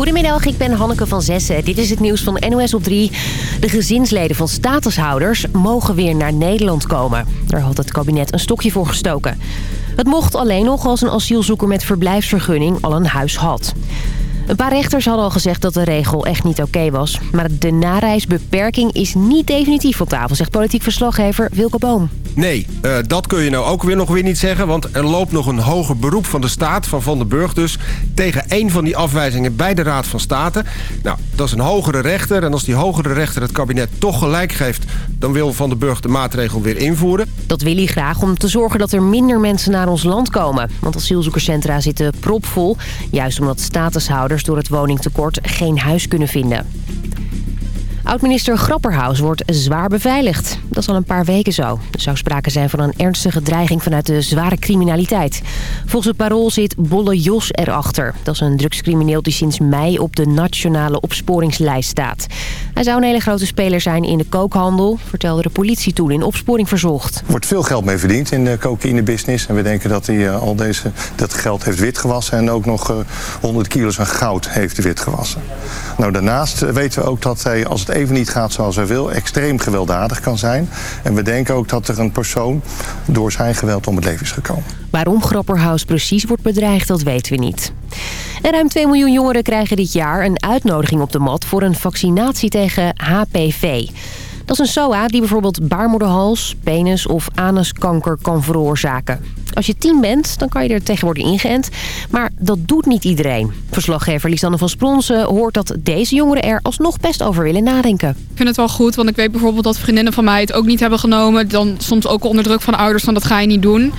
Goedemiddag, ik ben Hanneke van Zessen. Dit is het nieuws van NOS op 3. De gezinsleden van statushouders mogen weer naar Nederland komen. Daar had het kabinet een stokje voor gestoken. Het mocht alleen nog als een asielzoeker met verblijfsvergunning al een huis had. Een paar rechters hadden al gezegd dat de regel echt niet oké was. Maar de nareisbeperking is niet definitief op tafel, zegt politiek verslaggever Wilke Boom. Nee, uh, dat kun je nou ook weer nog weer niet zeggen... want er loopt nog een hoger beroep van de staat, van Van den Burg dus... tegen één van die afwijzingen bij de Raad van State. Nou, dat is een hogere rechter en als die hogere rechter het kabinet toch gelijk geeft... dan wil Van den Burg de maatregel weer invoeren. Dat wil hij graag om te zorgen dat er minder mensen naar ons land komen. Want asielzoekerscentra zitten propvol, juist omdat statushouders door het woningtekort geen huis kunnen vinden. Oud-minister Grapperhaus wordt zwaar beveiligd. Dat is al een paar weken zo. Er zou sprake zijn van een ernstige dreiging vanuit de zware criminaliteit. Volgens het parool zit Bolle Jos erachter. Dat is een drugscrimineel die sinds mei op de nationale opsporingslijst staat. Hij zou een hele grote speler zijn in de kookhandel, vertelde de politie toen in opsporing verzocht. Er wordt veel geld mee verdiend in de cocaïnebusiness. En we denken dat hij uh, al deze, dat geld heeft witgewassen en ook nog uh, 100 kilo's aan goud heeft witgewassen. Nou, daarnaast weten we ook dat hij, als het even niet gaat zoals hij wil... extreem gewelddadig kan zijn. En we denken ook dat er een persoon door zijn geweld om het leven is gekomen. Waarom Grapperhaus precies wordt bedreigd, dat weten we niet. En ruim 2 miljoen jongeren krijgen dit jaar een uitnodiging op de mat... voor een vaccinatie tegen HPV. Dat is een SOA die bijvoorbeeld baarmoederhals, penis of anuskanker kan veroorzaken. Als je tien bent, dan kan je er tegenwoordig ingeënt. Maar dat doet niet iedereen. Verslaggever Lisanne van Spronsen hoort dat deze jongeren er alsnog best over willen nadenken. Ik vind het wel goed, want ik weet bijvoorbeeld dat vriendinnen van mij het ook niet hebben genomen. Dan soms ook onder druk van ouders van dat ga je niet doen.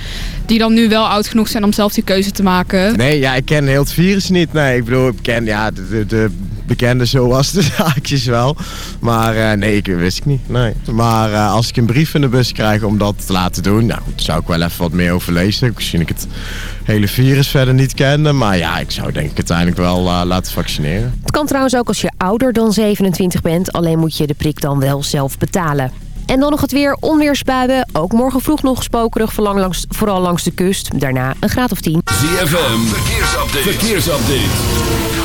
Die dan nu wel oud genoeg zijn om zelf die keuze te maken. Nee, ja, ik ken heel het virus niet. Nee, ik bedoel, ik ken ja, de, de, de bekende zoals de zaakjes wel. Maar uh, nee, ik wist ik niet. Nee. Maar uh, als ik een brief in de bus krijg om dat te laten doen, nou, zou ik wel even wat meer over lezen. Misschien ik het hele virus verder niet kende. Maar ja, ik zou denk ik uiteindelijk wel uh, laten vaccineren. Het kan trouwens ook als je ouder dan 27 bent. Alleen moet je de prik dan wel zelf betalen. En dan nog het weer, onweersbuien. Ook morgen vroeg nog spokerig, langs, vooral langs de kust. Daarna een graad of 10. ZFM, verkeersupdate. verkeersupdate.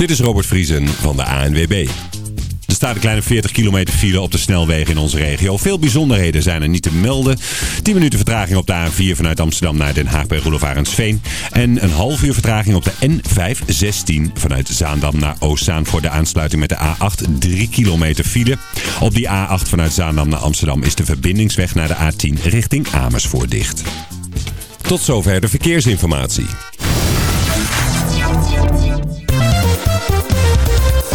Dit is Robert Vriesen van de ANWB. Er staat een kleine 40 kilometer file op de snelwegen in onze regio. Veel bijzonderheden zijn er niet te melden. 10 minuten vertraging op de A4 vanuit Amsterdam naar Den Haag bij Roelof. En een half uur vertraging op de N516 vanuit Zaandam naar Oostzaan voor de aansluiting met de A8. 3 kilometer file. Op die A8 vanuit Zaandam naar Amsterdam is de verbindingsweg naar de A10 richting Amersfoort dicht. Tot zover de verkeersinformatie.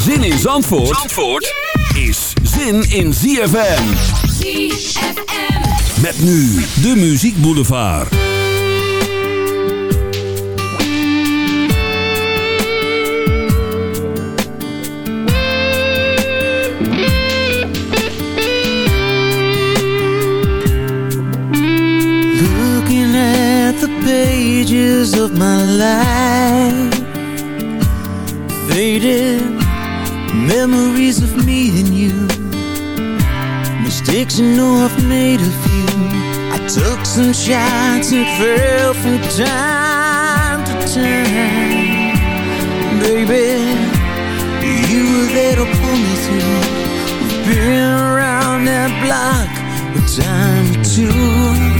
Zin in Zandvoort, Zandvoort is zin in ZFM. ZFM. Met nu de Muziek Boulevard. Looking at the pages of my life Faded I know I've made of you I took some shots and fell from time to time. Baby, you were there to pull me through. We've been around that block a time or two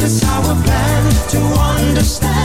This our plan to understand.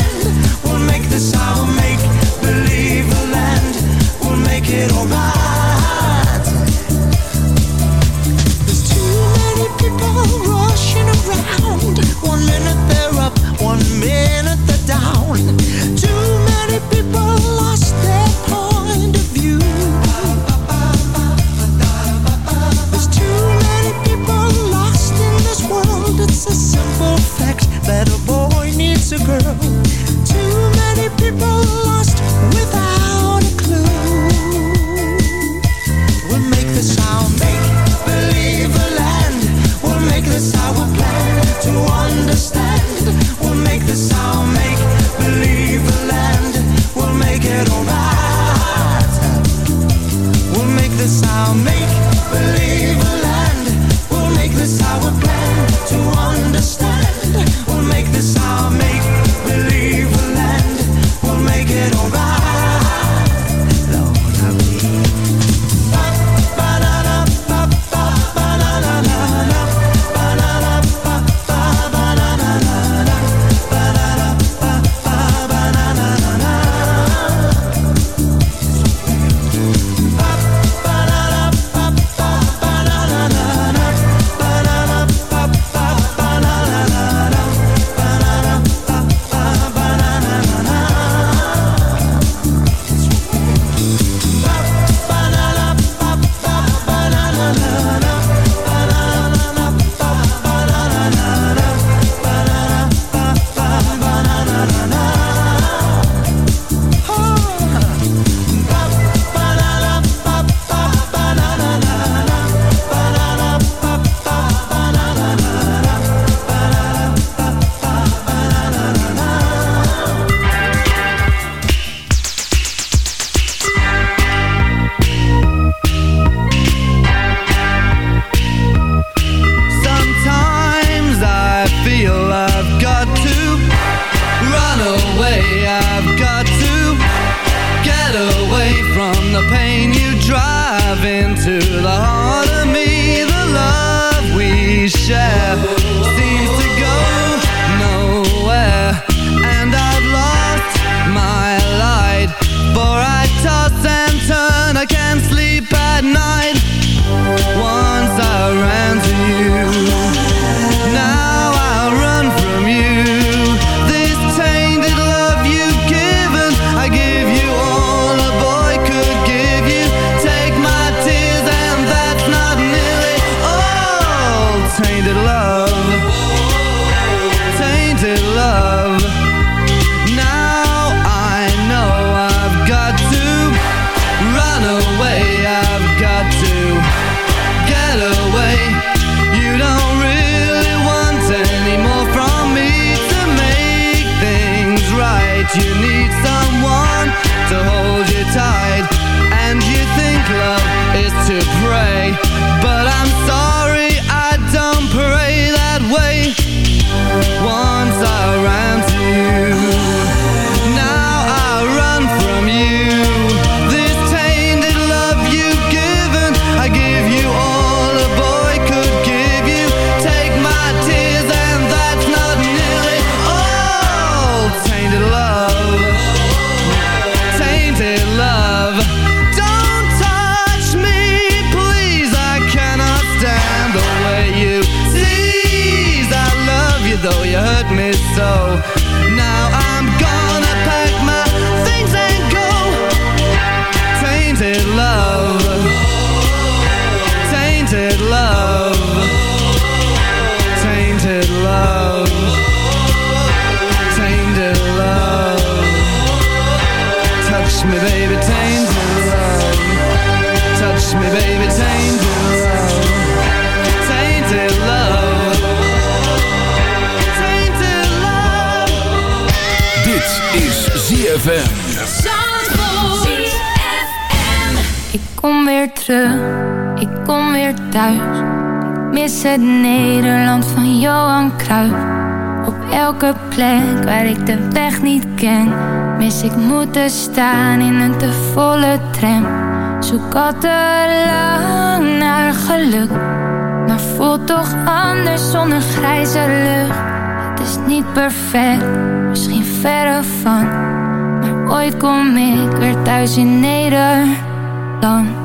Mis het Nederland van Johan Cruijff. Op elke plek waar ik de weg niet ken, mis ik moeten staan in een te volle tram. Zoek al te lang naar geluk, maar voelt toch anders zonder grijze lucht. Het is niet perfect, misschien verre van, maar ooit kom ik weer thuis in Nederland.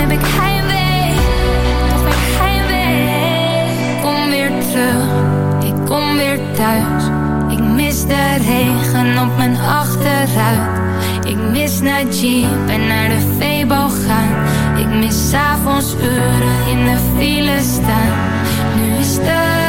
Heb ik heimwee. Toch weer heimwee. Ik kom weer terug, ik kom weer thuis. Ik mis de regen op mijn achteruit. Ik mis naar Jeep en naar de Febo gaan. Ik mis avonds uren in de file staan. Nu is de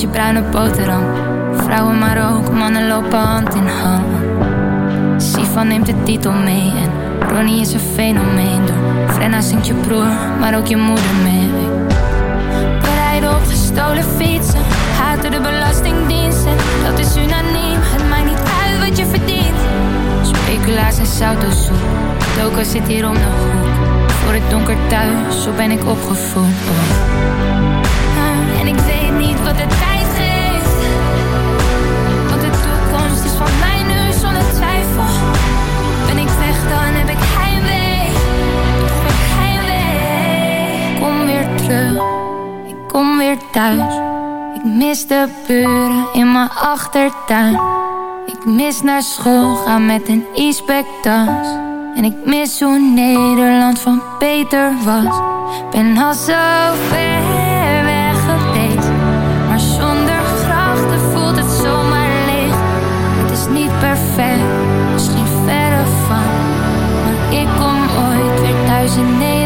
je bruine boterham. Vrouwen maar ook, mannen lopen hand in hand. Sifan neemt de titel mee en Ronnie is een fenomeen. Door Frenna zingt je broer, maar ook je moeder mee. Rijden op gestolen fietsen, haten de belastingdiensten. Dat is unaniem, het maakt niet uit wat je verdient. Speculaas en sautosoep, Toko zit hier om de hoek. Voor het donker thuis, zo ben ik opgevoed. Ik mis de buren in mijn achtertuin. Ik mis naar school gaan met een e-spectas. En ik mis hoe Nederland van beter was. Ben al zo ver weg. Maar zonder grachten voelt het zomaar leeg. Het is niet perfect, misschien verre van. Maar ik kom ooit weer thuis in Nederland.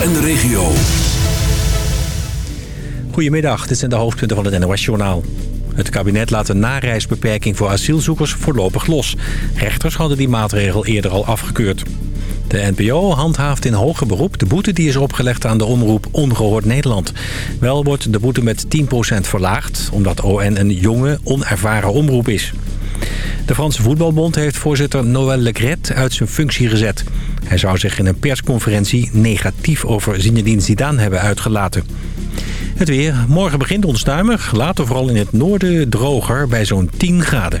En de regio. Goedemiddag, dit zijn de hoofdpunten van het NOS-journaal. Het kabinet laat een nareisbeperking voor asielzoekers voorlopig los. Rechters hadden die maatregel eerder al afgekeurd. De NPO handhaaft in hoger beroep de boete die is opgelegd aan de omroep Ongehoord Nederland. Wel wordt de boete met 10% verlaagd, omdat ON een jonge, onervaren omroep is. De Franse Voetbalbond heeft voorzitter Noël Legret uit zijn functie gezet. Hij zou zich in een persconferentie negatief over Zinedine Zidane hebben uitgelaten. Het weer. Morgen begint onstuimig. Later vooral in het noorden droger bij zo'n 10 graden.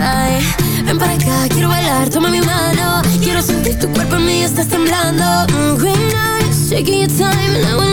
Ay, ven para acá, quiero bailar, toma mi mano. Quiero sentir tu cuerpo en mí, estás temblando. Mm, Green eyes, taking your time And I will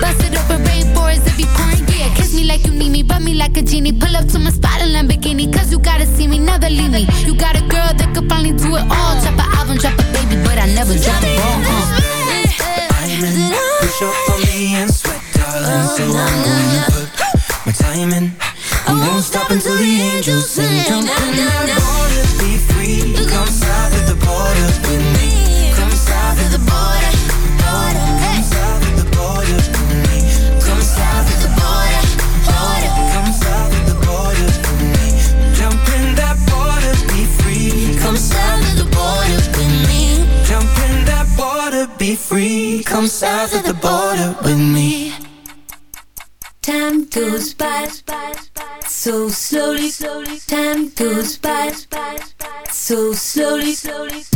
Bust it open, rainforest if you pouring. Yeah, kiss me like you need me, rub me like a genie. Pull up to my spot in Lamborghini, cause you gotta see me, never leave me. You got a girl that could finally do it all. Drop an album, drop a baby, but I never drop a ball. Uh. Goes by so slowly. Time